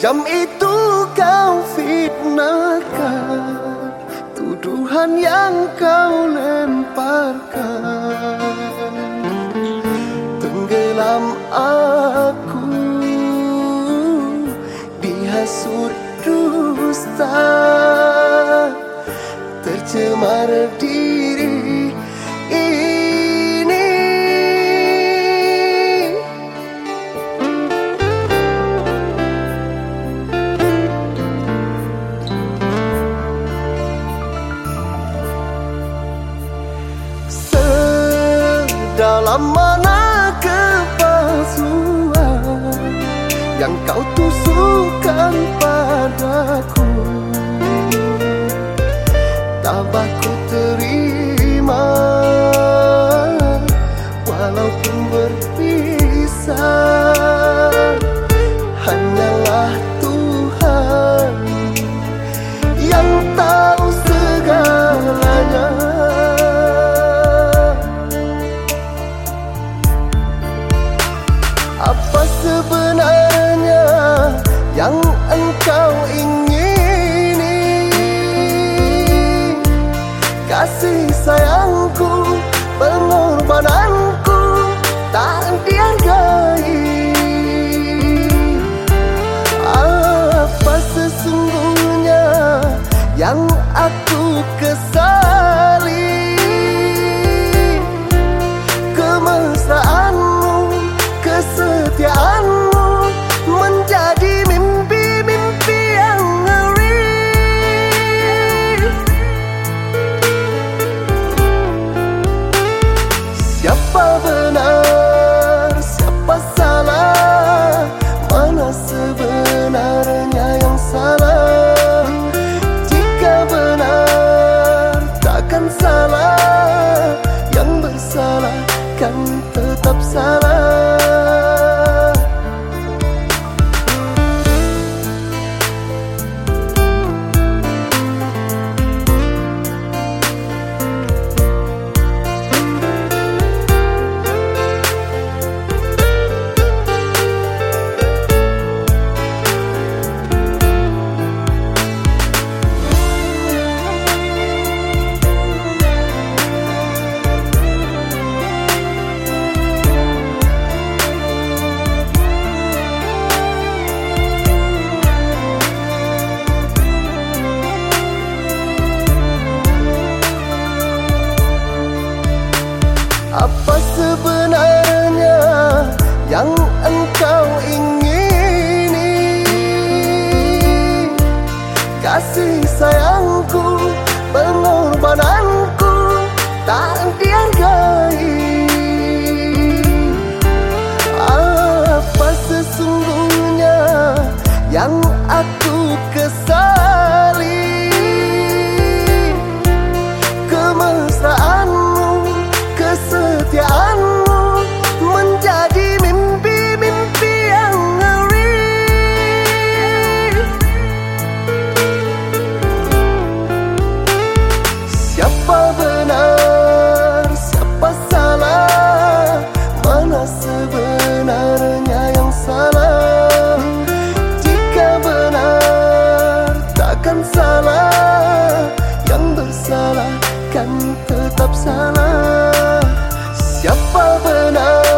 Kejam itu kau fitnahkan Tuduhan yang kau lemparkan. Tenggelam aku Dihasut dusta Tercemar diri mana kepalsuan yang kau tusukkan padaku? Tabah ku terima walaupun berpisah hanyalah aku kesali Apa sebenarnya yang engkau ingini? Kasih sayangku, pengorbananku tak dihargai. Apa sesungguhnya yang aku Siapa benar